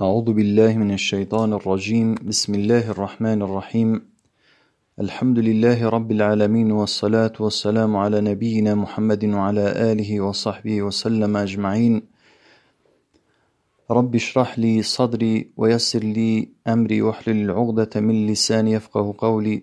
أعوذ بالله من الشيطان الرجيم بسم الله الرحمن الرحيم الحمد لله رب العالمين والصلاة والسلام على نبينا محمد وعلى آله وصحبه وسلم أجمعين رب اشرح لي صدري ويسر لي أمري واحلل العقدة من لساني يفقه قولي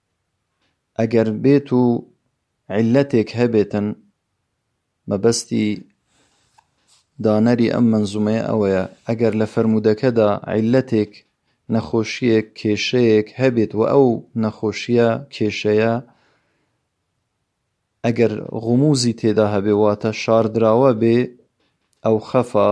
ئەگەر بێت و عیللەتێک هەبێتن مەبەستی دانەری ئەم منزومەیە ئەوەیە ئەگەر لە فەرموودەکەدا عیللەتێک نەخۆشیەک کێشەیەک هەبێت و ئەو نەخۆشیە کێشەیە ئەگەر غموزی تێدا هەبێ واتە شاردراوە بێ ئەو خەفا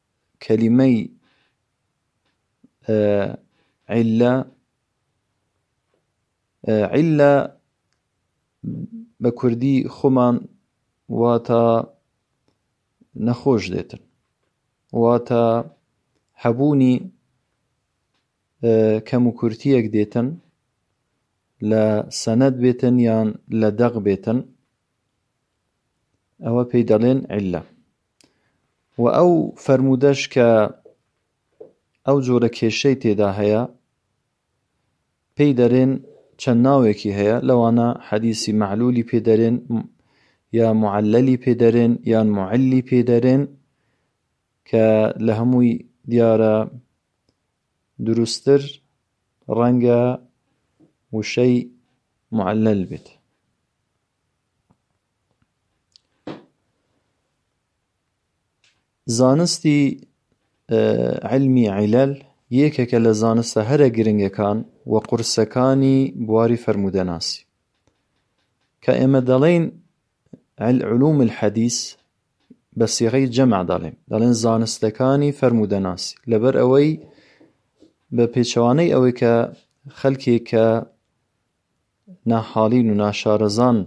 کەلیمەی عیللە عیللە بە کوردی خۆمان واتە نەخۆش دێتن واتە هەبوونی کەم و کورتیەک دێتن لە سەند بێتن یان لە دەق بێتن ئەوە پێی دەڵێن عیللە وە ئەو فەرموودەش کە ئەو جۆرە کێشەی تێدا هەیە پێی دەرێن چەند ناوێکی هەیە لەوانە حەدیسی مەعلولی پێ دەرێن یا معللی پێ دەرێن یان معلی پێ دەرێن کە لە هەمووی دیارە دروستتر ڕەنگە وشەی معلل بێت زانستی علمی عیلەل یەکێکە لە زانستە هەرە گرنگەکان و قورسەکانی بواری فەرموودەناسی کە ئێمە دەڵێین علوم الحەدیث بە سیغی جەمع دەڵێن دەڵێن زانستەکانی فەرموودەناسی لەبەر ئەوەی بە پێچەوانەی ئەوەی کە خەلکێک کە ناحاڵین و ناشارەزان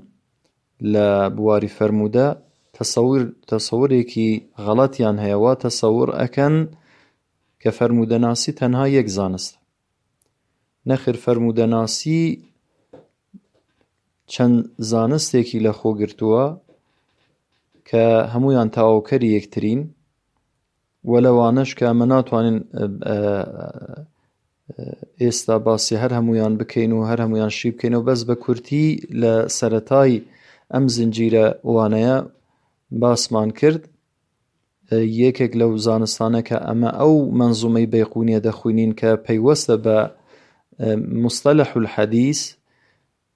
لە بواری فەرموودە تەسەور تەسەورێکی غەڵەتیان هەیە وا تەسەور ئەکەن کە فەرموودەناسی تەنها یەک زانستە نەخر فەرموودەناسی چەند زانستێکی لە خۆگرتووە کە هەمویان تاوکەری یەکترین وە لەوانەش کە ئەمە ناتوانین ئێستا باسی هەر هەمویان بکەین و هەر هەمویان شی بکەین و بەس بە کورتی لە سەتای ئەم زنجیرە وانەیە باسمان کرد یەکێک لەو زانستانەکە ئەمە ئەو منزومەی بەیقونیە دەخوینین کە پەیوەستە بە مستەلح الحەدیث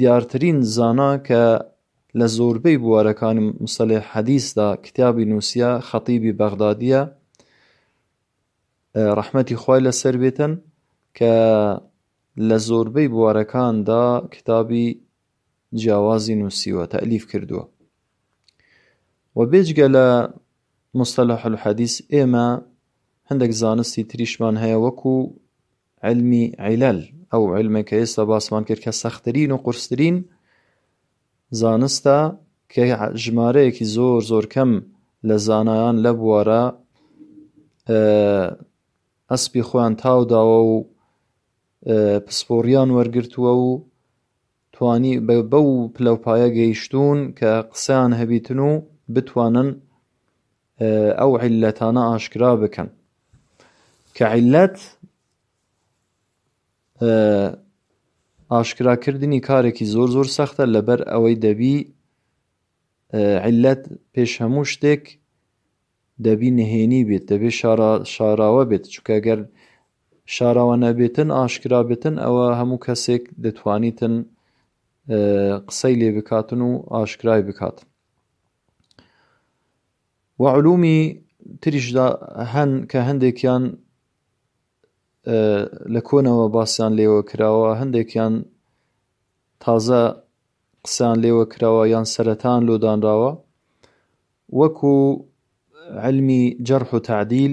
دیارترین زانا کە لە زۆربەی بوارەکانی مصطلح حەدیثدا کتابی نووسیە خەتیبی بەغدادیە ڕەحمەتی خوای لەسەر بێتن کە لە زۆربەی بوارەکاندا کتابی جیاوازی نووسیوە تەلیف کردووە و بێجگە لە مستەلح الحەدیث ئێمە هەندێک زانستی تریشمان هەیە وەکو عیلمی عیلەل، ئەو عیلمەی کە ئێستا باسمان کرد کە سەخترین و قورسترین زانستە کە ژمارەیەکی زۆر زۆر کەم لە زانایان لە بوارە ئەسپی خۆیان تاوداوە و پسپۆڕیان وەرگرتووە و توانی بەو پلەپایە گەیشتوون کە قسەیان هەبیتن و بتوانن ئەو عیلەتانە ئاشکرا بکەن کە عیلەت ئاشکراکردنی کارێکی زۆر زۆر سەختە لەبەر ئەوەی دەبی عیلەت پێش هەموو شتێک دەبی نهێنی بێت دەبێت شاراوە بێت چکە گەر شاراوە نەبێتن ئاشکرا بێتن ئەوە هەموو کەسێک دەتوانیتن قسەی لێ بکاتن و ئاشکرای بکات و علومی تریشدا هەن کە هەندێکیان لە کۆنەوە باسیان لێوە کراوە هەندێکیان تازە قسان لێوە کراوە یان سەرەتان لۆدانراوە وەکو علمی جەرح و تعدیل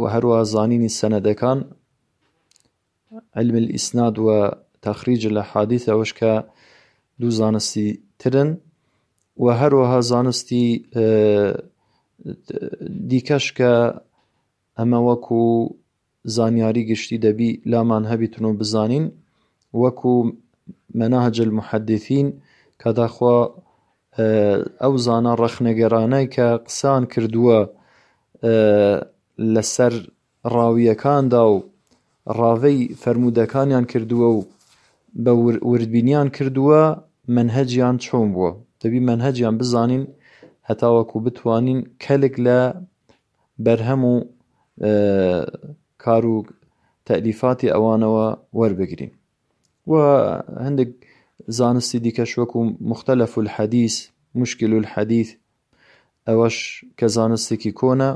وە هەروەها زانینی سەنەدەکان علم الاسناد و تخریج الاحادیث ئەوش کە دوو زانستی ترن و هەروەها زانستی دیکەش کە ئەمە وەکو زانیاری گشتی دەبی لامان هەبیتن و بزانین وەکو مناهج المحدثین کە داخوا ئەو زانا ڕەخنەگەرانەی کە قسەیان کردووە لەسەر ڕاوییەکاندا و ڕاڤەی فەرموودەکانیان کردووە و بە وردبینیان کردووە مەنهەجیان چۆن بووە دەبی مەنهەجیان بزانین هەتاوەکو بتوانین کەلک لە بەرهەم و کار و تەلیفاتی ئەوانەوە وەربگرین و هەندێک زانستی دیکەش وەکو مختلف الحدیث مشکل الحدیث ئەوەش کە زانستێکی کۆنە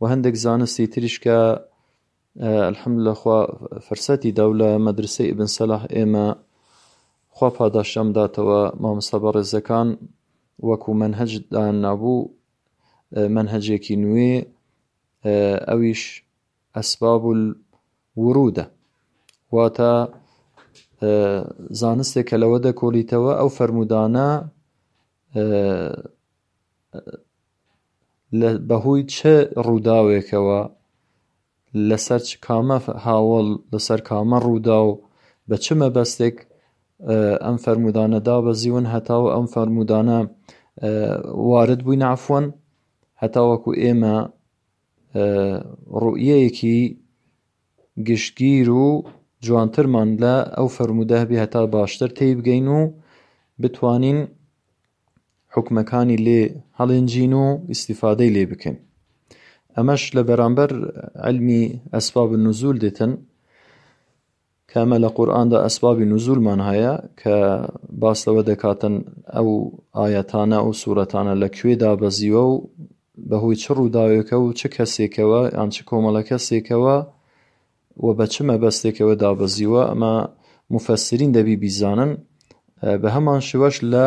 و هەندێک زانستی تریش کە الحمد لەخوا فرسەتی دا و لە مەدرسەی ئبن سەلاح ئێمە خوا پاداشتم داتەوە مامۆستا بەڕێزەکان وەکو منهج دان نابوو منهجێکی نوێ ئەویش اسباب الورودە واتە زانستێک کە لەوە دەکۆڵیتەوە ئەو فەرمودانە بەهۆی چ ڕووداوێکەوە لەسەر چ کامە هاوڵ لەسەر کامە ڕوودا و بە چ مەبەستێک ئەم فەرمودانە دابەزیون هەتاو ئەم فەرمودانە وارد بووی نافۆن هەتاوەکو ئێمە ڕوئیەیەکی گشتگیر و جوانترمان لە ئەو فەرموودە هەبێ هەتا باشتر تێیبگەین و بتوانین حکومەکانی لێ هەڵێنجین و ئیسیفادەی لێ بکەین ئەمەش لە بەرامبەر علمی ئەسباب نزول دێتن کامە لە قورئاندا ئەسبابی نزولمان هەیە کە باس لەوە دەکاتن ئەو ئایەتانە ئەو سوورەتانە لە کوێ دابەزیوە و بەهۆی چ ڕووداوێکە و چ کەسێکەوە یان چ کۆمەڵە کەسێکەوە و بە چ مەبەستێکەوە دابەزیوە ئەمە مفەسرین دەبی بیزانن بە هەمان شێوەش لە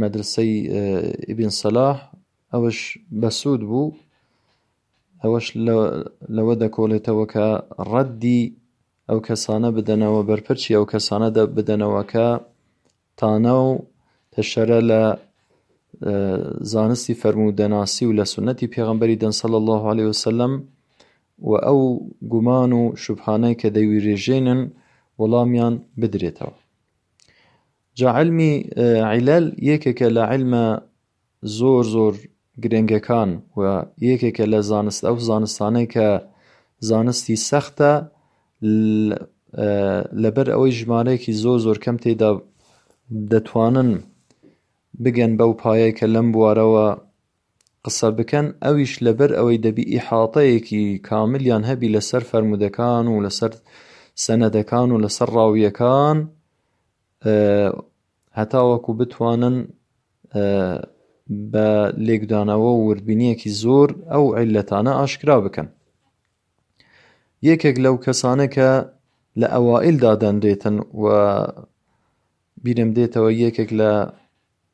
مەدرسەی ئیبن سەلاح ئەوەش بەسوود بوو ئەوەش لەوە دەکۆڵێتەوە کە ڕەدی ئەو کەسانە بدەنەوە بەرپەرچی ئەو کەسانە بدەنەوە کە تانە و تەشەرە لە زانستی فەرموودەناسی و لە سنەتی پێغمبەری دەنسەل الله عليه وسلم و ئەو گومان و شوبحانەی کە دەویرێژێنن وەڵامیان بدرێتەوە جا عیلمی عیلەل یەکێکە لە عیلمە زۆر زۆر گرنگەکان و یەکێکە لە زانست ئەو زانستانەی کە زانستی سەختە لەبەر ئەوەی ژمارەیەکی زۆر زۆر کەم تێدا دەتوانن بگەن بەو پایەی کە لەم بوارەوە قسە بکەن ئەویش لەبەر ئەوەی دەبی ئیحاتەیەکی کاملیان هەبی لەسەر فەرمودەکان و لەسەر سەنەدەکان و لەسەر ڕاویەکان هەتاوەکو بتوانن بە لێکدانەوە و وردبینیەکی زۆر ئەو عیلەتانە ئاشکرا بکەن یەکێک لەو کەسانە کە لە ئەوائیل دادەنرێتن و بیرم دێتەوە یەکێک لە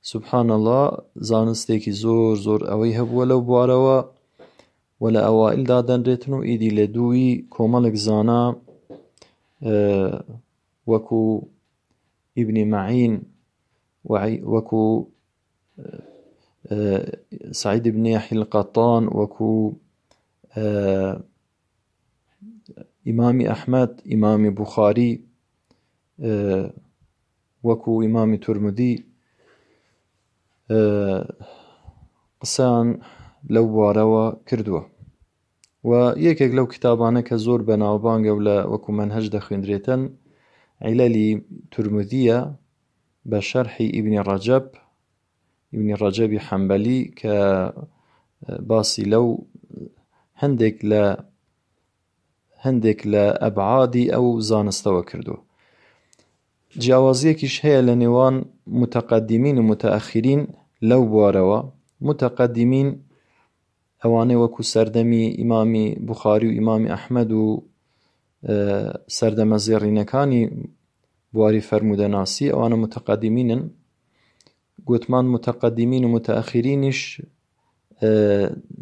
سبحان اللە زانستێکی زۆر زۆر ئەوەی هەبووە لەو بوارەوە و لە ئەوائل دادەنرێتن و ئیدی لە دووی کۆمەڵێک زانا وەکو ئیبنی معین وەکو سعید ابنی حیلقەتان وەکو ئیمامی ئەحمد ئیمامی بخاری وەکو ئیمامی تورمدی قسان لەو بوارەوە کردووە و یەکێک لەو کتابانە کە زۆر بەناوبانگە و لە وەکو من هەش دەخوێندرێتن عیلەلی تورمدیە بە شەرحی ئیبنی ڕەجەب ئیبنی ڕەجەبی حەمبەلی کە باسی لەو هەندێک لە هەندێک لە ئەبعادی ئەو زانستەوە کردووە جیاوازیەکیش هەیە لە نێوان متەقدیمین و متەخیرین لەو بوارەوە متەقدیمین ئەوانەی وەکو سەردەمی ئیمامی بخاری و ئیمامی ئەحمد و سەردەمە زێڕینەکانی بواری فەرموودەناسی ئەوانە متەقدیمینن گوتمان متەقدیمین و متەخیرینیش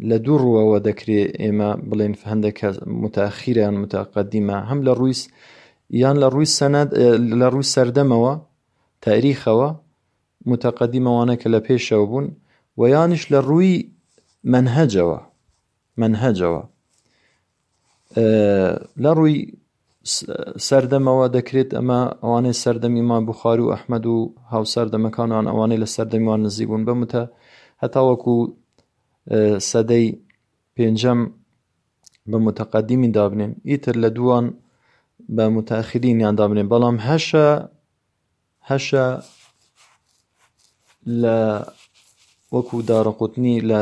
لە دوو ڕووەوە دەکرێ ئێمە بڵێن هەندێک کە متاخیران متاقدیمە هەم لە ڕوویس یان لە ڕووی سەند لە ڕووی سەردەمەوە تاریخەوە متەقدیمەوانە کە لە پێشەوە بوون و یانیش لە ڕووی منهجەوە مەنهەجەوە لە ڕووی سەردەمەوە دەکرێت ئەمە ئەوانەی سەردەمی ما بخار و ئەحمد و هاوسەردەمەکانان ئەوانەی لە سەردەمیوان نزی بوون بەمتە هەتاوەکو سەدەی پێنجەم بە متەقدیمی دابنێن ئیتر لە دووان بە متاخرینیان دابنێن بەڵام هەشە هەشە لە وەکو داڕقوتنی لە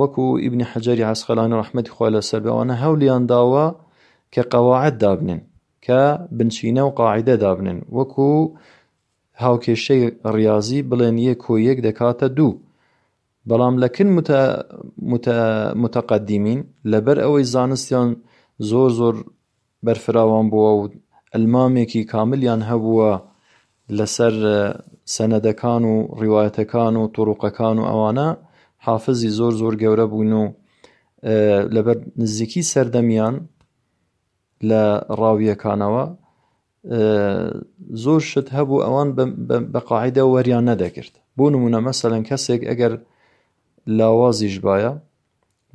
وەکو ئیبنی حەجەری عەسقەلانی ڕەحمەتی خوا لەسەر بێ ئەوانە هەولیان داوە کە قەواعد دابنێن کە بنچینە و قاعدە دابنێن وەکو هاوکێشەی ڕاضی بڵێن یە کۆ یەک دەکاتە دوو بەڵام لەکن متەقدیمین لەبەر ئەوەی زانستیان زۆر زۆر بەرفراوان بووە و ئەلمامێکی کاملیان هەبووە لەسەر سەنەدەکان و ڕیوایەتەکان و طوروقەکان و ئەوانە حافزی زۆر زۆر گەورە بوون و لەبەر نزیکی سەردەمیان لە ڕاویەکانەوە زۆر شت هەبوو ئەوان بە قاعدە وەریان نەدەگرت بۆ نمونە مەسەەن کەسێک ئەگەر لاوازیش باە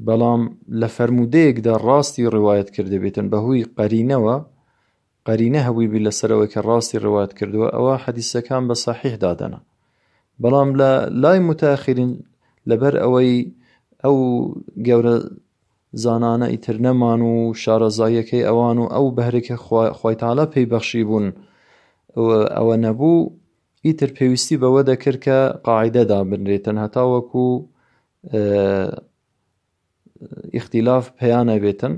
بەڵام لە فەرموودەیەکدا ڕاستی ڕوایەت کردبێتن بەهوی قەرینەوە قەرینە هەبووی بی لەسەرەوەی کە ڕاستی ڕوات کردووە ئەوە حەدیسەکان بە سەحیح دادەنا بەڵام لە لای متاخرین لەبەر ئەوەی ئەو گەورە زانانە ئیتر نەمان و شارەزاییەکەی ئەوان و ئەو بەهرێکە خۆیتاالە پێی بەخشی بوون ئەوە نەبوو ئیتر پێویستی بەوە دەکرد کە قاعدەدا بنرێتن هەتاوەکو ئیختیلاف پیا نەبێتن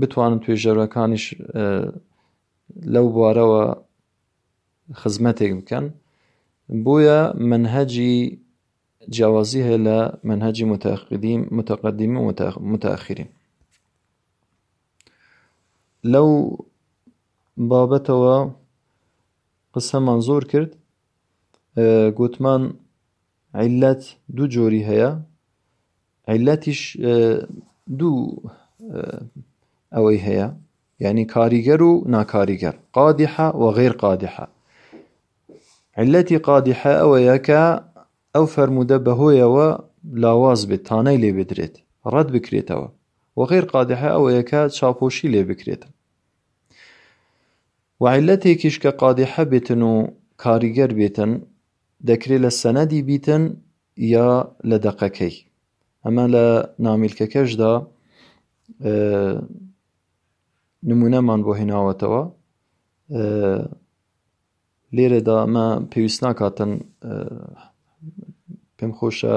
بتوانن توێژەرەکانیش لەو بوارەوە خزمەتێک بکەن بۆیە منهجی جیاوازی هەیە لە منهجی متەقدی متەقدیم و متاخرین لەو بابەتەوە قسەمان زۆر کرد گوتمان عیللەت دوو جۆری هەیە عیللەتیش دوو ئەوەی هەیە یعنی کاریگەر و ناکاریگەر قادحە و غێر قادحە عیلەتی قادحە ئەوەیە کە ئەو فەرموودە بەهۆیەوە لاواز بێت تانای لێ بدرێت ڕەت بکرێتەوە و غێر قادحە ئەوەیە کە چاپۆشی لێ بکرێتە وعلەتێکیش کە قادحە بێتن و کاریگەر بێتن دەکرێ لە سەنەدی بیتن یا لە دەقەکەی ئەمە لە نامیلکەکەشدا نمونەمان بۆ هێناوەتەوە لێرەدا ئەمە پێویست ناکاتن پێم خۆشە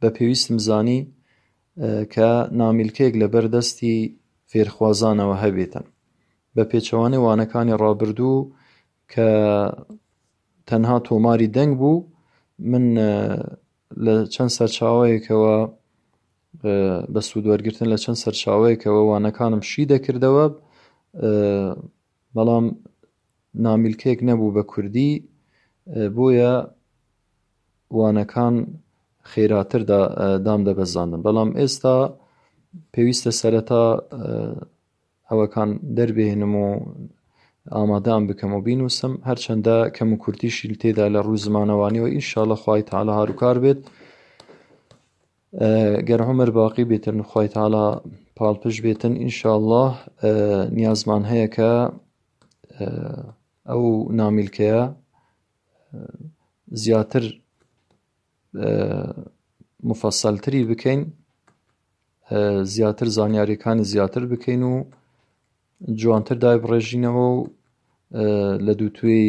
بە پێویستم زانی کە نامیلکەیەک لەبەر دەستی فێرخوازانەوە هەبێتن بە پێچەوانەی وانەکانی ڕابردوو کە تەنها تۆماری دەنگ بوو من لە چەند سەرچاوەیەکەوە بە سوود وەرگتن لە چەند سەرچاوەیەکەوە وانەکانم شی دەکردەوە بەڵام نامیلکەیەک نەبوو بە کوردی بۆیە وانەکان خێراتر دام دەبەزاندم بەڵام ئێستا پێویستە سەرەتا ئەوەکان دەربێنم و ئامادەان بکەم و بینوسم هەرچەندە کەم و کورتیشی تێدا لە ڕوو زمانەوانیەوە ئیشاڵە خی تاالە هاروکار بێت گەر عومر باقی بێتن خوای تالا پاڵپشت بێتن ئینشااللە نیازمان هەیە کە ئەو نامیلکەیە زیاتر مفەسەلتری بکەین زیاتر زانیاریەکانی زیاتر بکەین و جوانتر دای بڕێژینەوە و لە دووتێی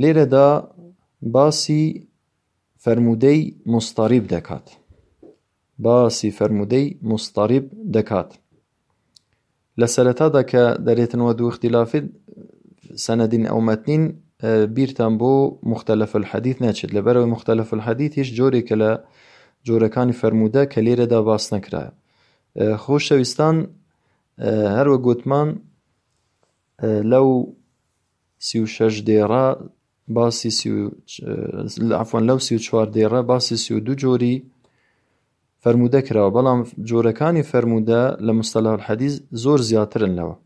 لێرەدا باسی فەرموودەی موستەریب دەکات باسی فەرموودەی موستەریب دەکات لە سەرەتادا کە دەرێتنەوە دوو اختلافی سەنەدین ئەو مەتنین بیرتان بۆ مختلف الحدیث نەچێت لەبەرەوەی مختلف الحدیث هیچ جۆرێکە لە جۆرەکانی فەرموودە کە لێرەدا باس نەکرایە خۆشەویستان هەروە گوتمان لەو سی و شەش دێڕە باسی سی و عفوان لەو سی و چوار دێڕە باسی سی و دوو جۆری فەرموودە کراوە بەڵام جۆرەکانی فەرموودە لە مستەلا حەدیز زۆر زیاترن لەوە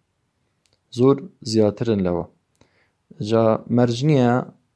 زۆر زیاترن لەوە جا مەرج نییە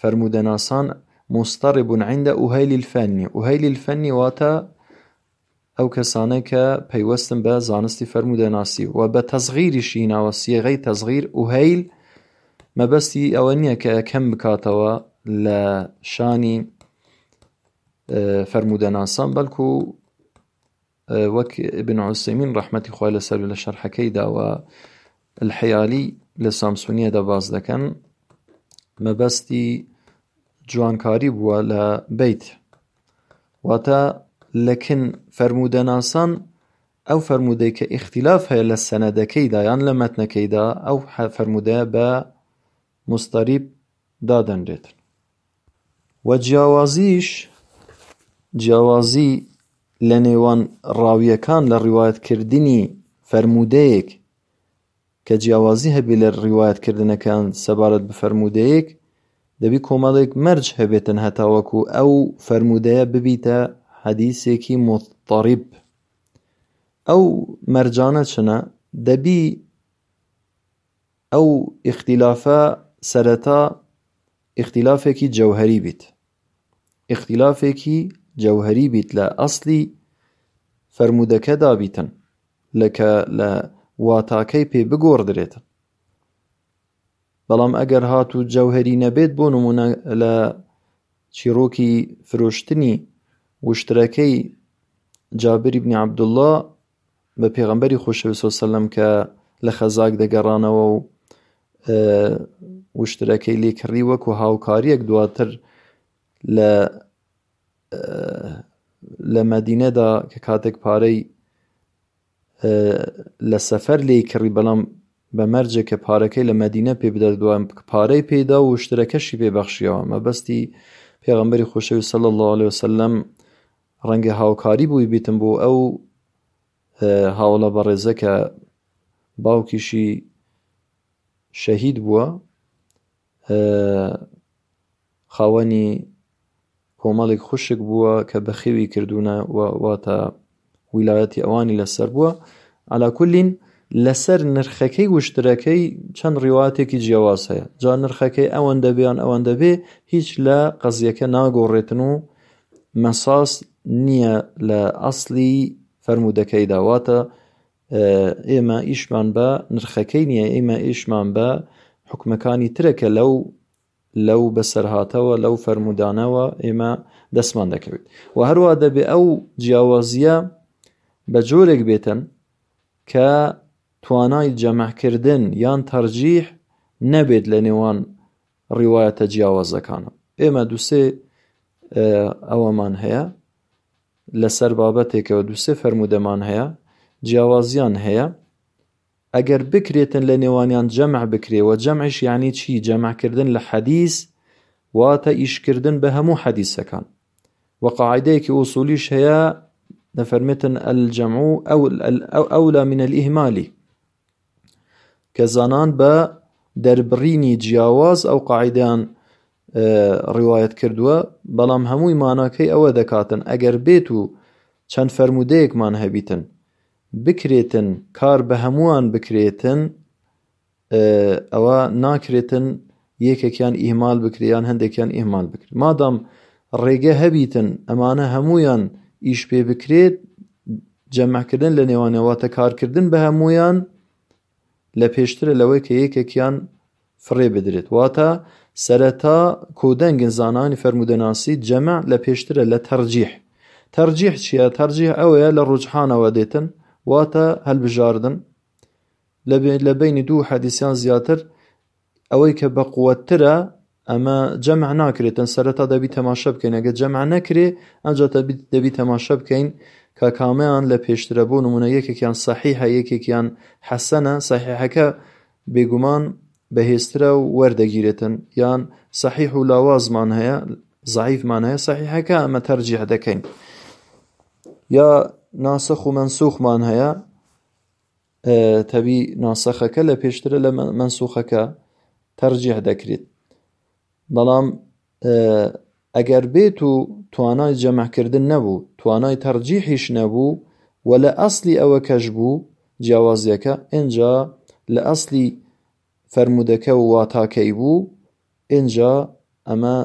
فەرموودەناسان، مضطرب عند اهیل الفن، اهیل الفن واتە ئەو کەسانەی کە پەیوەستن بە زانستی فەرموودەناسی و بە تەزغیریشی ناوە سیغەی تەزغیر اهیل مەبەستی ئەوە نییە کە کەم بکاتەوە لە شانی فەرموودەناسان بەڵکو وەک ابن عثیمین ڕەحمەتی خوای لەسەر لە شەرحەکەی داوە الحیالی لە سامسونیە دەباز دەکەن مەبەستی جوانکاری بووە لە بیت واتە لەکن فەرمودەناسان ئەو فەرمودەی کە ئیختیلاف هەیە لە سەنەدەکەیدا یان لە مەتنەکەیدا ئەو فەرمودەیە بە موضطریب دادەنرێت و جیاوازیش جیاوازی لە نێوان ڕاویەکان لە ڕیوایەت کردنی فەرموودەیەک کە جیاوازی هەبێ لە ڕیوایەت کردنەکان سەبارەت بە فەرموودەیەک دەبی کۆمەڵێک مەرج هەبێتن هەتاوەکو ئەو فەرموودەیە ببیتە حەدیسێکی مضطرب ئەو مەرجانە چنە دەبی ئەو ئیختیلافە سەرەتا ئیختیلافێکی جەوهەری بیت ئیختیلافێکی جەوهەری بیت لە ئەسڵی فەرموودەکە دابیتن لە کە لە واتاکەی پێ بگۆڕدرێتن بەڵام ئەگەر هات و جەوهەری نەبێت بۆ نمونە لە چیرۆکی فرۆشتنی وشترەکەی جابری بنی عبدالله بە پێغەمبەری خۆشەویست صلی الله علیه و سلم کە لە خەزاک دەگەڕانەوە و وشترەکەی لێ کڕی وەکو هاوکاریەک دواتر لە لە مەدینەدا کە کاتێک پارەی لە سەفەر لێ کڕی بەڵام بە مەرجێ کە پارەکەی لە مەدینە پێ بدە دوام پارەی پێدا و شتەکەشی پێبەخشیەوە مەبەستی پێغمبەری خۆشەوی سەل الله عليه وسلم ڕەنگە هاوکاری بووی بیتم بۆ ئەو هاوڵە بەڕێزە کە باوکیشی شەهید بووە خاوەنی کۆمەڵێک خوشک بووە کە بەخێوی کردوونە واتە ویلایەتی ئەوانی لەسەر بووە علاکولین لەسەر نرخەکەی وشترەکەی چەند ڕیواتێکی جیاواز هەیە جا نرخەکەی ئەوەن دەبیان ئەوەن دەبێ هیچ لە قەزیەکە ناگۆڕێتن و مەساس نییە لە ئەسڵی فەرموودەکەیدا واتە ئێمە ئیشمان بە نرخەکەی نییە ئێمە ئیشمان بە حکومەکانی ترە کە لەو لەو بەسەرهاتەوە لەو فەرمودانەوە ئێمە دەستمان دەکەوێت و هەروە دەبێ ئەو جیاوازیە بە جۆرێک بێتن کە توانای جەمعکردن یان تەرجیح نەبێت لە نێوان ڕیوایەتە جیاوازەکانە ئێمە دووسێ ئەوەمان هەیە لەسەر بابەتێکەوە دووسێ فەرموودەمان هەیە جیاوازیان هەیە ئەگەر بکرێتن لە نێوانیان جەمع بکرێەوە جەمعش یعنی چی جەمعکردن لە حەدیث واتە ئیشکردن بە هەموو حەدیسەکان وەقاعدەیەکی ئووسولیش هەیە نەفەرمێتن ئەلجەمع ئەو ئەولا منە ئیهمالی کە زانان بە دەربڕینی جیاواز ئەو قاعدەیان ڕواەت کردووە بەڵام هەمووی ماناکەی ئەوە دەکاتن ئەگەر بێت و چەند فەرمودەیەکمان هەبیتن بکرێتن کار بە هەمووان بکرێتن ئەوە ناکرێتن یەکێکیان ئیهمال بکرێ یان هەندێکیان ئیهمال بکرێ مادام ڕێگە هەبیتن ئەمانە هەموویان ئیش پێ بکرێت جەمعکردن لە نێوانەواتە کارکردن بە هەموویان لە پێشترە لەوەی کە یەکێکیان فڕێ بدرێت واتە سەرەتا کۆدەنگن زانانی فەرمودەناسی جەمە لە پێشترە لە تەرجیح تەرجیح چییە تەرجیح ئەوەیە لە ڕوجحانەوە دێتن واتە هەلبژاردن لە بینی دوو حەدیسیان زیاتر ئەوەی کە بە قوەتترە ئەمە جەمع ناکرێتن سەرەتا دەبی تەماشە بکەین ئەگە جەمع نەکرێ ئەجا دەبی تەماشە بکەین کە کامیان لە پێشترە بۆ نمونە یەکێکیان سەحیحە یەکێکیان حەسەنە سەحیحەکە بێگومان بەهێزترە و وەردەگیرێتن یان سەحیح و لاوازمان هەیە زعیفمان هەیە سەحیحەکە ئەمە تەرجیح دەکەین یا ناسخ و منسوخمان هەیە تەوی ناسەخەکە لە پێشترە لە مەنسوخەکە تەرجیح دەکرێت بەڵام ئەگەر بێت و توانای جەمعکردن نەبوو توانای تەرجیحیش نەبوو و لە ئەسلی ئەوە کەش بوو جیاوازیەکە ئینجا لە ئەسلی فەرمودەکە و واتاکەی بوو ئینجا ئەمە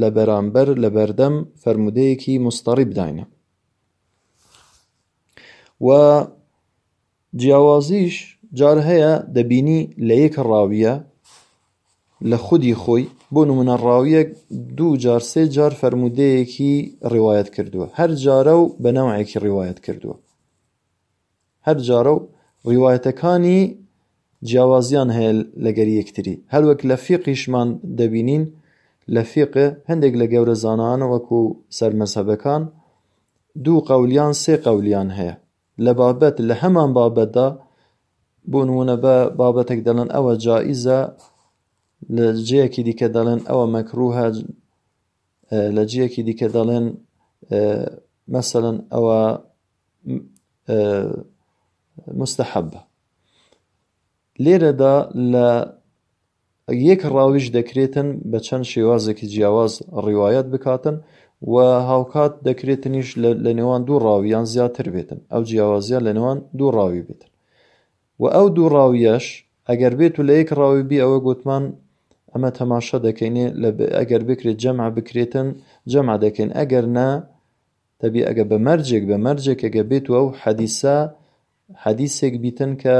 لە بەرامبەر لە بەردەم فەرمودەیەکی مستەڕی بداینە و جیاوازیش جار هەیە دەبینی لە یەک ڕاویە لە خودی خۆی بۆ نمونە ڕاویەک دوو جار سێ جار فەرمودەیەکی ڕواایەت کردووە هەر جارە و بە ناوایەکی ڕواایەت کردووە هەر جارە و ڕیوایەتەکانی جیاوازیان هەیە لەگەری یەکتری هەر وەک لە فیقیشمان دەبینین لە فیق هەندێک لە گەورە زانایان وەکو سەر مەزهەبەکان دوو قەولیان سێ قەولیان هەیە لە بابەت لە هەمان بابەتدا بۆ نمونە بە بابەتێک دەڵێن ئەوە جائیزە لە جەیەکی دیکە دەڵێن ئەوە مەکروهە لە جیەکی دیکە دەڵێن مەسەن ئەوە مستحبە لێرەدا لە یەک ڕاویش دەکرێتن بە چەند شێوازێکی جیاواز ڕیواەت بکاتن و هاوکات دەکرێتنیش لە نێوان دوو ڕاویان زیاتر بێتن ئەو جیاوازیان لە نێوان دوو ڕاوی بێتن و ئەو دوو ڕاویەش ئەگەر بێت و لە یەک ڕاوی بی ئەوە گوتمان ئەمە تەماشا دەکەینێ لە ئەگەر بکرێت جەمع بکرێتن جەمع دەکەین ئەگەر نا تەبی ئەگە بە مەرجێک بە مەرجێک ئەگە بێت و ئەو حەدیسە حەدیسێک بیتن کە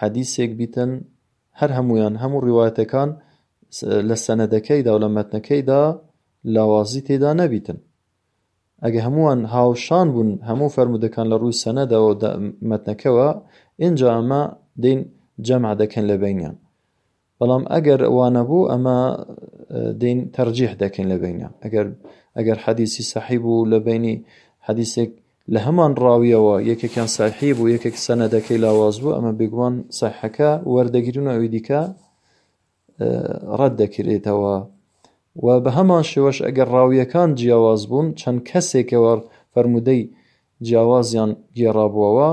حەدیسێک بیتن هەر هەمویان هەموو ڕیواتەکان لە سەنەدەکەیدا و لە مەتنەکەیدا لاوازی تێدا نەبیتن ئەگە هەمووان هاوشان بوون هەموو فەرمودەکان لە ڕووی سەنەدەوە مەتنەکەەوە ئینجا ئەمە دین جەمع دەکەن لە بینیان بەڵام ئەگەر وانەبوو ئەمە دین تەرجیح دەکەین لە بینە ئەگەر ئەگەر حەدیسی سەحیب و لە بینی حەدیسێک لە هەمان ڕاویەوە یەکێکیان ساحیب و یەکێک سەنەدەکەی لاواز بوو ئەمە بێگومان ساحەکە وەردەگیرن و ئەوی دیکە ڕەت دەکرێتەوە و بە هەمان شێوەش ئەگەر ڕاویەکان جیاواز بوون چەند کەسێکەوە فەرمودەی جیاوازیان گێڕابووەوە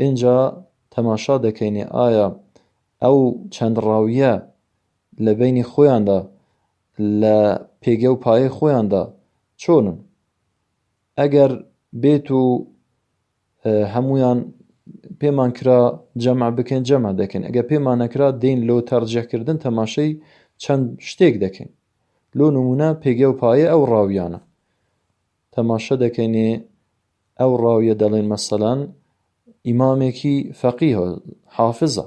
ئینجا تەماشا دەکەینێ ئایا ئەو چەند ڕاوییە لە بەینی خۆیاندا لە پێگە و پایەی خۆیاندا چۆنن ئەگەر بێت و هەمویان پێمان کرا جەمع بکەین جەمع دەکەین ئەگە پێمان نەکرا دین لۆ تەرجەکردن تەماشەی چەند شتێک دەکەین لۆ نمونە پێگە و پایە ئەو ڕاویانە تەماشە دەکەینێ ئەو ڕاویە دەڵێن مەسەلەن ئیمامێکی فەقیهە حافظە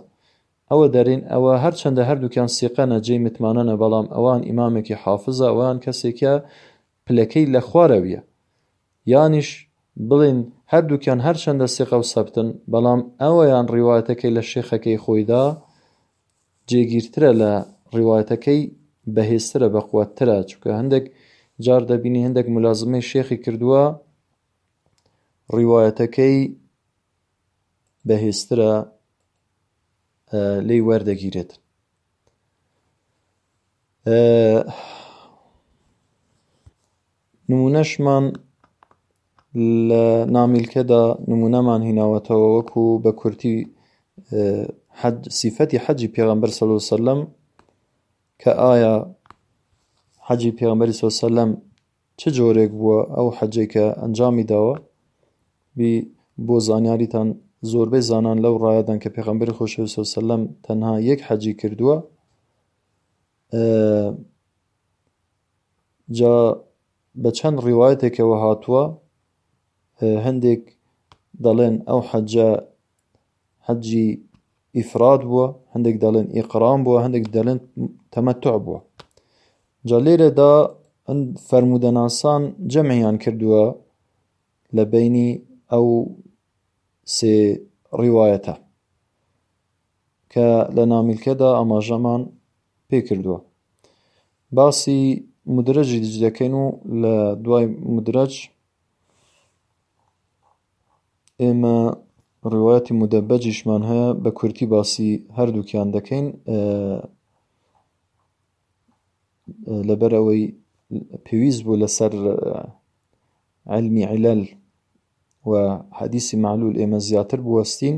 ئەوە دەرین ئەوە هەرچەندە هەردووکیان سیقەنە جێی متمانەنە بەڵام ئەوان ئیمامێکی حافظە ئەوان کەسێکە پلەکەی لە خوارەویە یانیش بڵین هەردووکیان هەرچەندە سیقە و سەبتن بەڵام ئەوەیان ڕیواتەکەی لە شێخەکەی خۆیدا جێگیرترە لە ڕیوایەتەکەی بەهێزترە بەقوەتترە چونکە هەندێک جار دەبینی هەندێک ملازمەی شێخی کردووە ڕیوایەتەکەی بەهێزترە لێی وەردەگیرێت نموونەشمان لە نامیلکەدا نموونەمان هیناوەتەوە وەکو بە کورتی حەج سیفەتی حەجی پێغەمبەر صلی الله علیه و سلم کە ئایا حەجی پێغەمبەری صلی الله علیه و سلم چ جۆرێک بووە ئەو حەجێک کە ئەنجامی داوە بی بۆ زانیاریتان زۆربەی زانان لەو ڕایەدان کە پێغەمبەری خۆشەوی صلی الله علیه و سلم تەنها یەک حەجی کردووە جا بە چەند ڕیوایەتێکەوە هاتووە هەندێک دەڵێن ئەو حەجە حەجی ئیفراد بووە هەندێک دەڵێن ئیقرام بووە هەندێک دەڵێن تەمەتع بووە جا لێرەدا فەرمودەناسان جەمیان کردووە لە بینی ئەو سێ ڕیواەتە کە لە نامیلکەدا ئاماژەمان پێ کردووە باسی مدرەجی دج دەکەین و لە دوای مدرەج ئێمە ڕواەتی مدەبەجیشمان هەیە بە کورتی باسی هەردووکیان دەکەین لەبەر ئەوەی پێویست بوو لەسەر علمی علل و حەدیسی معلول ئێمە زیاتر بوەستین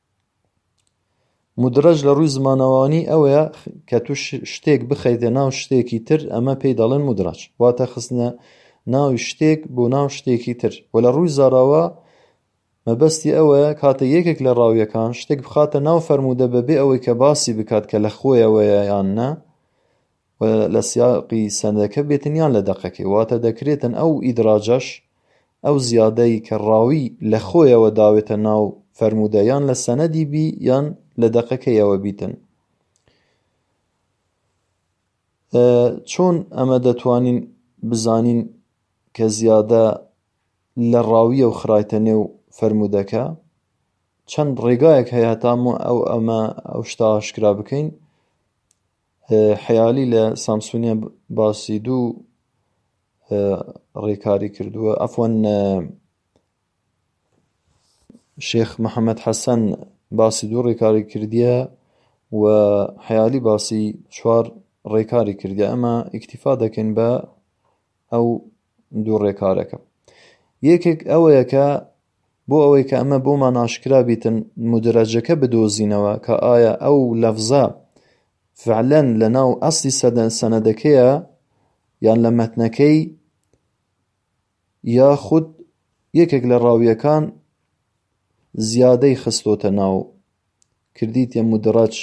مدرەج لە ڕووی زمانەوانی ئەوەیە کە تو شتێک بخەیتە ناو شتێکی تر ئەمە پێی دەڵێن مدرەج واتە خستنە ناوی شتێک بۆ ناو شتێکی تر و لە ڕووی زاراوە مەبەستی ئەوەیە کاتە یەکێک لە ڕاویەکان شتێک بخاتە ناو فەرموودە بەبێ ئەوەی کە باسی بکات کە لە خۆیەوەیە یان نا و لە سیاقی سەندەکە بێتن یان لە دەقەکەی، واتە دەکرێتن ئەو ئیدراجەش ئەو زیادەی کە ڕاوی لە خۆیەوە داوێتە ناو فەرموودە یان لە سەنەدی بی یان لە دەقەکەیەوە بیتن. چۆن ئەمە دەتوانین بزانین کە زیادە لە ڕاویە و خرایتە نێو فەرموودەکە چەند ڕێگایەک هەیە هەتامە ئەو ئەمە ئەو شتا ئاشکرا بکەین حیالی لە سامسونیا باسی دوو ڕێکاری کردووە ئەفۆن شێخ محەممەد حەسەن باسی دوو ڕێکاری کردیە و حیالی باسی چوار ڕێکاری کردی ئەمە ئیکتیفا دەکەین بە ئەو دوو ڕێکارەکە یەکێک ئەوەیەکە بۆ ئەوەی کە ئەمە بۆمان ئاشکرا بیتن مدرەجەکە بدۆزینەوە کە ئایا ئەو لەفزە فعلەن لە ناو ئەستی سەدەن سەنەدەکەیە یان لە مەتنەکەی یا خود یەکێک لە ڕاویەکان زیادەی خستۆتە ناو کردیتە مدرەج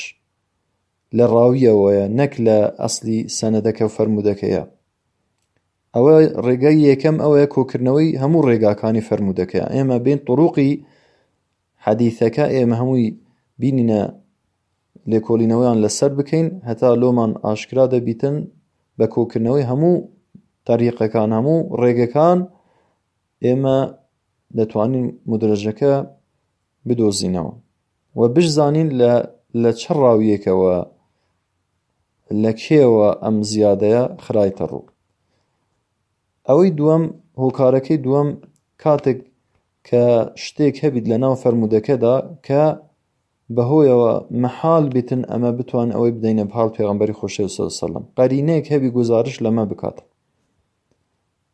لە ڕاویەوەیە نەک لە ئەسڵی سەنەدەکەو فەرموودەکەیا ئەوە ڕێگای یەکەم ئەوەیە کۆکردنەوەی هەموو ڕێگاکانی فەرموودەکەیان ئێمە بین طرروقی حەدیثەکە ئێمە هەمووی بینینە لێکۆڵینەوەیان لەسەر بکەین هەتا لۆمان ئاشکرا دەبیتن بە کۆکردنەوەی هەموو تەریقەکان هەموو ڕێگەکان ئێمە دەتوانین مدرەژەکە بدۆزینەوە و بشزانین لە لە چ ڕاویەکەوە لە کێوە ئەم زیادەیە خرایتە ڕوو ئەوەی دووەم هۆکارەکەی دووەم کاتێک کە شتێک هەبیت لە ناو فەرمودەکەدا کە بەهۆیەوە مەحال بتن ئەمە بتوان ئەوەی بدەینە بحاڵ پێغمبەری خۆشەویسەسەلم قەرینەیەک هەبی گزارش لەمە بکات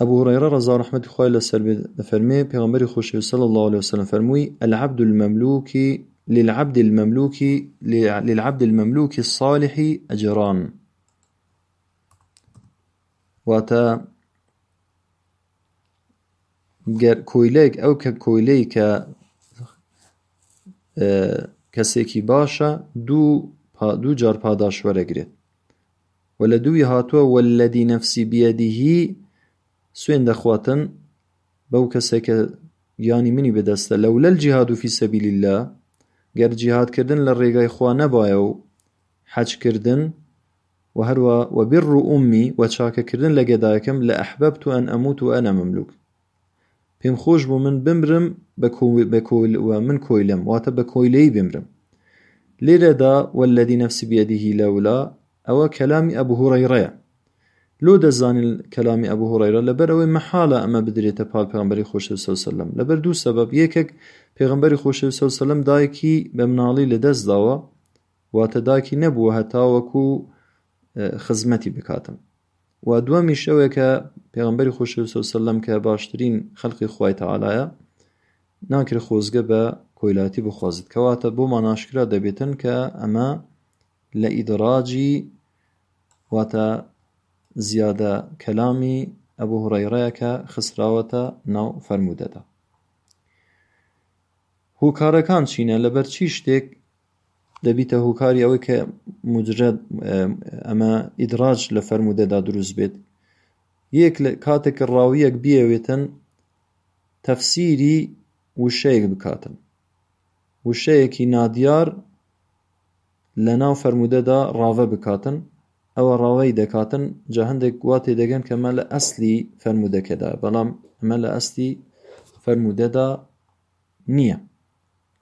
ئەبو هورەیرە ڕەزا و ڕەحمەتی خوای لەسەر بێت دەفەرموێ، پێغەمبەری خۆشەویست صلی اللە علیە وسلم فەرمووی، العبد المملوک للعبد المملوک للعبد المملوک الصالح اجران، واتە، گەر کۆیلەک ئەو کە کۆیلەی کە کەسێکی باشە دوو دوو جار پاداش وەرەگرێت وە لە دووی هاتووە واللەدی نەفسی بیەدیهی سوێند دەخواتن بەو کەسەی کە گیانی منی بەدەستە لەولا الجهاد فی سبیل اللە گەر جیهاد کردن لە ڕێگای خوا نەبایە و حەج کردن و هەروا وبر امی و چاکە کردن لە گەداکەم لە احببت ان اموت وانا مملوک پێم خۆش بوو من بمرم من کۆیلەم واتە بە کۆیلەی بمرم لێرەدا والذی نفسی بیدیه لەولا ئەوە کەلامی ئەبوو هوڕەیڕەیە لۆ دەزانین کەلامی ئەبوو هوڕەیرە لەبەر ئەوەی مەحاالە ئەمە بدرێتە پاک پێغمبەری خۆش سەسلم لەبەر دوو سەبەب یەکێک پێغمبەری خۆش سەسلم دایکی بە مناڵی لە دەست داوە واتە داکی نەبووە هەتاوەکو خزمەتی بکاتم و دووەمیش ئەوەیە کە پێغەمبەری خۆشی وسە وسلم کە باشترین خەلقی خوای تەعالایە ناکرێت خۆزگە بە کۆیلاتی بخوازت کەواتە بۆمان ناشکرا دەبێتن کە ئەمە لە ئیدراجی واتە زیادە کەلامی ئەبوو هڕێڕەیە کە خسراوەتە ناو فەرموودەدا هۆکارەکان چینە لەبەر چی شتێک دەبیتە هۆکاری ئەوەی کە مجرد ئەمە ئیدراج لە فەرموودەدا دروست بێت یەک لە کاتێک کە ڕاویەک بیەوێتن تەفسیری وشەیەک بکاتن وشەیەکی نادیار لە ناو فەرموودەدا ڕاوە بکاتن ئەوە ڕاوەی دەکاتن جا هەندێک وا تێدەگەن کەمە لە ئەسلی فەرموودەکەدا بەڵام ئەمە لە ئەستی فەرموودەدا نییە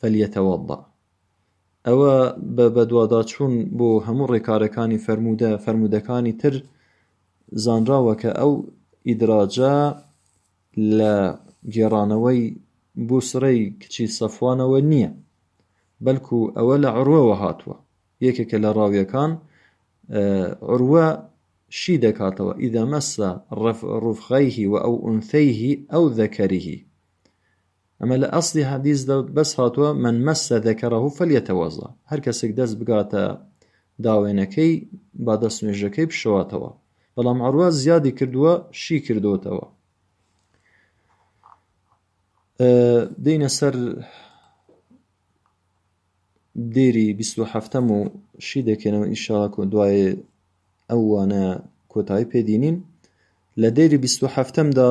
فلیتوضا، ئەوە بە بەدواداچوون بۆ هەموو ڕێکارەکانی فەرموودە فەرموودەکانی تر زانراوە کە ئەو ئیدراجە لە گێڕانەوەی بۆ سرەی کچی سەفوانەوە نییە بەلکو ئەوە لە عروەوە هاتووە یەکێکە لە ڕاویەکان عروە شی دەکاتەوە ئیدە مەسە ڕفغەیهی و ئەو ئونثەیهی ئەو ذەکەریهی ئەمە لە ئەسلی حەدیث دە بەس هاتووە من مەسە دەکەڕەهو فەلیەتەوەزە هەر کەسێک دەست بگاتە داوێنەکەی با دەست نوێژەکەی بشەواتەوە بەڵام ئەڕوا زیادی کردووە شی کردوتەوە دینە سەر دێری 1970 و شی دەکەنەوە ئیشاکۆ دوای ئەوانە کۆتایی پێدینین لە دێری 1970دا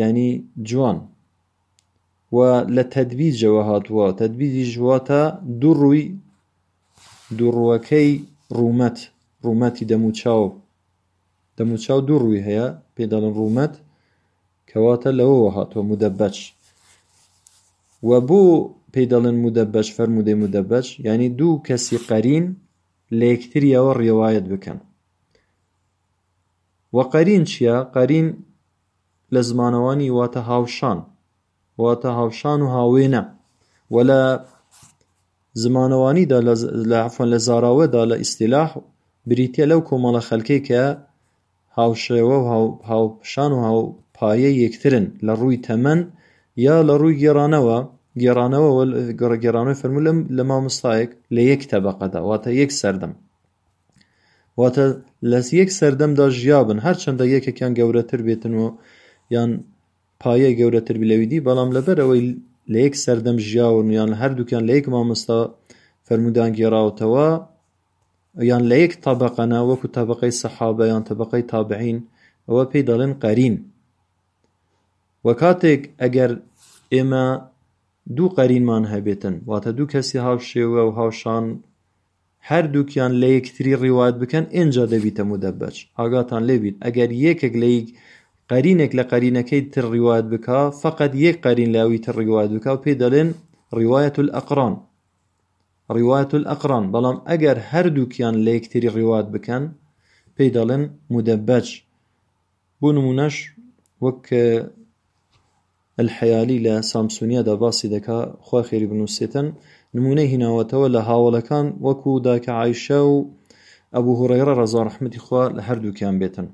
یانی جوان و لە تەدبیجەوە هاتووە تەدبیجیش واتە دوو ڕووی دووڕووەکەی ڕوومەت ڕوومەتی دەموچاو دەموچاو دوو ڕووی هەیە پێ دەڵن ڕوومەت کەواتە لەوەوە هاتووە مدەبەچ و بۆ پێی دەڵێن مدەبەش فەرمودەی مدەبەش ینی دوو کەسی قەرین لە یەکتریەوە ڕێواەت بکەن وەقەرین چییە قەرین لە زمانەوانی واتە هاوشان واتە هاوشان و هاوێنە و لە زمانەوانیدا لەفۆن لە زاراوەدا لە ئیسیلاح بریتە لەو کۆمەڵە خەلکەی کە هاوشێوە و هاوپشان و هاو پایە یەکترن لە ڕووی تەمەەن یا لە ڕووی گێڕانەوە گێڕانەوە گەڕگێرانەوەی فرموو لەم لە مامۆستایەک لە یەک تەبقەدا واتە یەک سەردەم واتە لە یەک سەردەمدا ژیابن هەرچەندە یەکێکیان گەورەتر بێتن و یان پایە گەورەتر بلەویدی بەڵام لەبەرەوەی لە یەک سەردەم ژیاون یان هەردووکیان لە یەک مامۆستا فەرمودان گێڕاوتەوە یان لە یەک تابقەنا وەکو تابقەی سەحابە یان تەبقەی تابعین ئەوە پێی دەڵێن قەرین وە کاتێک ئەگەر ئێمە دوو قەرینمان هەبێتن واتە دوو کەسی هاوشێوە و هاوشان هەردووکیان لەیەکتری ڕیوایەت بکەن ئینجا دەبیتە مودەبەج ئاگاتان لێ بیت ئەگەر یەکێک لە یگ قەرینێک لە قەرینەکەی تر ڕیوایەت بکا فەقەت یەک قەرین لە ئەوی تر ڕیوایەت بکا پێی دەلێن ڕیوایەت الئەقران ڕیوایەت الئەقران بەڵام ئەگەر هەردووکیان لە یەکتری ڕیوایەت بکەن پێی دەڵێن مودەبەج بۆ نمونەش وەک الحیالی لە سامسونیادا باسی دەکا، خوا خێری بنووسێتن، نموونەی هیناوەتەوە لە هاوەڵەکان وەکوو دایکە عایشە و ئەبوو هورەیڕە ڕەزا ڕەحمەتی خوا لە هەردووکیان بێتن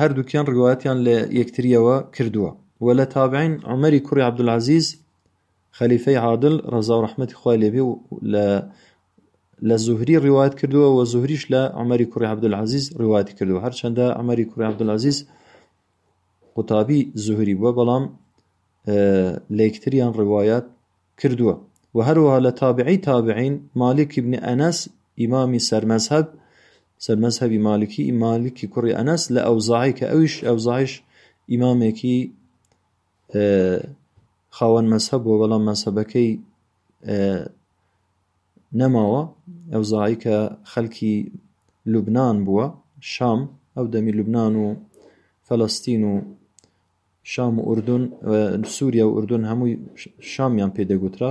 هەردووکیان ڕوایەتیان لە یەکتریەوە کردووە وە لە تابعین عومەری کوڕی عەبدولعەزیز خەلیفەی عادل ڕەزاو ڕەحمەتی خوای لێبێ و لە لە زوهری ڕیوات کردووە و زوهریش لە عمەری کوڕی عبدالعزیز ڕیواتی کردووە هەرچەندە عمەری کوڕی عبدالعزیز قوتابی زوهری بووە بەڵام لەیکتریان ڕیواەت کردووە و هەروەها لە تابعی تابعین مالکی بنی ئەنەس ئیمامی سەرمەزهب سەرمەزهبی مالکی مالکی کوڕی ئەنەس لە ئەوزاعی کە ئەویش ئەوزاعش ئیمامێکی خاوەن مەزهەب بووە بەڵام مەزهەبەکەی نەماوە ئەوزاعی کە خەلکی لوبناان بووە شام ئەو دەمی لوبناان و فەلەستین و شام و ئوردون سووریا و ئوردون هەمووی شامیان پێ دەگوترا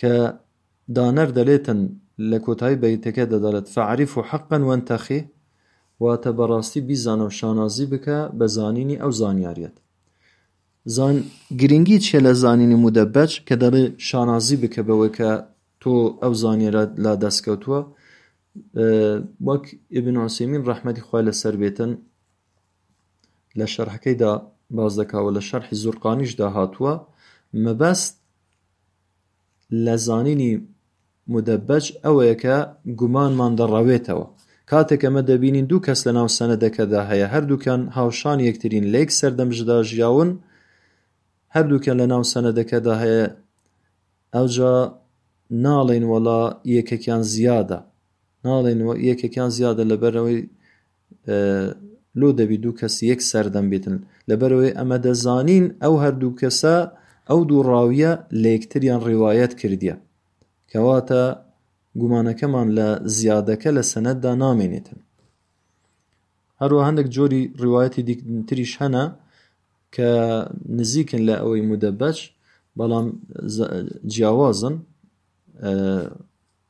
کە دانەر دەلێتن لە کۆتایی بەیتەکە دا دەڵێت، فاعرف حقا وانتخه، واتە بەڕاستی بیزانە و شانازی بکە بە زانینی ئەو زانیاریەت. زان گرنگی چیە لە زانینی مدبج کە دەڵێ شانازی بکە بەوەی کە تۆ ئەو زانیرە لا دەست کەوتووە وەک ابن عثیمین ڕەحمەتی خوای لەسەر بێتن لە شەرحەکەیدا باس دەکا و لە شەرحی زورقانیشدا هاتووە مەبەست لە زانینی مدەبەج ئەوەیە کە گومانمان دەڕاوێتەوە کاتێک ئەمە دەبینین دوو کەس لە ناو سەنەدەکەدا هەیە هەردووکان هاوشان یەکترین لە یەک سەردەمژدا ژیاون هەردووکیان لە ناو سەنەدەکەدا هەیە ئەوجا ناڵێن وەڵا یەکێکیان زیادە ناڵێن یەکێکیان زیادە لەبەرەوەی لۆ دەبی دوو کەس یەک سەردەم بێتن لەبەرەوەی ئەمە دەزانین ئەو هەردوو کەسە ئەو دوو ڕاویە لە یەکتریان ڕواەت کردیە کەواتە گومانەکەمان لە زیادەکە لە سەنەتدا نامێنێتن هەروە هەندێک جۆری ڕواەتی دیتریش هەنا کە نزیکن لە ئەوەی مدەبەج بەڵام جیاوازن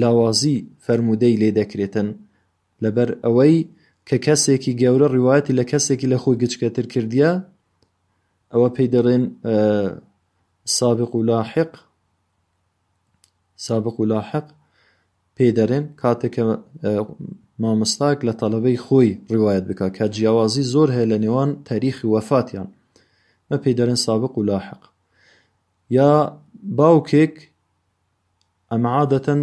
لاوازی فەرموودەی لێ دەکرێتن لەبەر ئەوەی کە کەسێکی گەورە ڕیوایەتی لە کەسێکی لە خۆی گچکەتر کردیە ئەوە پێی دەڵێن سابق و لاحق سابق و لاحق پێ دەرێن کاتێکە مامۆستاک لە تەڵەبەی خۆی ڕواەت بکە کە جیاوازی زۆر هەیە لە نێوان تاریخی وەفاتیان مە پێی دەرێن سابق و لاحق یا باوکێک ئەمە عادەتەن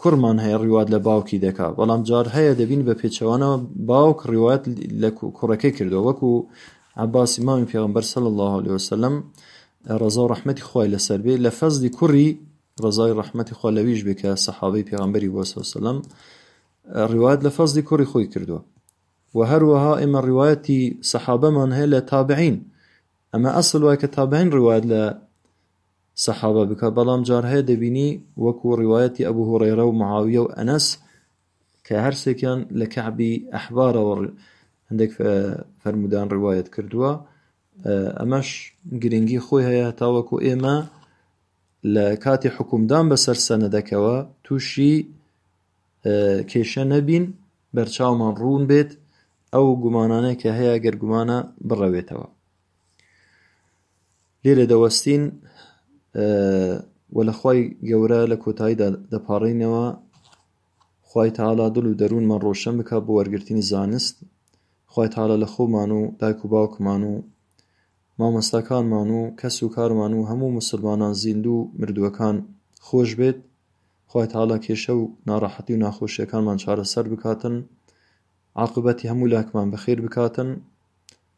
کوڕمان هەیە ڕیوات لە باوکی دەکا بەڵام جار هەیە دەبین بە پێچەوانەوە باوک ڕیوات لە کوڕەکەی کردو وەکو عباسی مامی پێغمبەر سەل الله عليه وسلم ڕزا و ڕحمەتی خۆی لەسەر بێ لە فەزلی کوڕی ڕزای ڕحمەتی خۆ لەویش بێ کە سەحابەی پێغمبەری بۆ سەسەلم ڕیوات لە فەزلی کوڕی خۆی کردووە و هەروەها ئێمە ڕیواەتی سەحابەمان هەیە لە تابعین ئەمە ئەسل وای کە تابعین ڕیوات لە سەحابە بکە بەڵام جار هەیە دەبینی وەکو ڕیوایەتی ئەبو هوڕێرە و معاویە و ئەنەس کە هەرسێکیان لە کەعبی ئەحبارەوە هەندێک فەرمودان ڕیوایەت کردووە ئەمەش گرنگی خۆی هەیە تاوەکو ئێمە لە کاتی حکومدان بەسەر سەنەدەکەوە تووشی کێشە نەبین بەرچاومان ڕوون بێت ئەو گومانانێک کە هەیە گەر گومانە بڕەوێتەوە لێرە دەوەستین و لە خوای گەورە لە کۆتاییدا دەپاڕێینەوە خوای تاالا دڵ و دەروونمان ڕۆشن بکە بۆ وەرگرتنی زانست خوای تاالە لە خۆمان و دایک و باوکمان و مامۆستاکانمان و کەس و کارمان و هەموو مسلمانان زیندوو مردووەکان خۆش بێت خوای تاالە کێشە و ناڕەحەتی و ناخۆشیەکانمان چارەسەر بکاتن عقبەتی هەموو لاکمان بەخێر بکاتن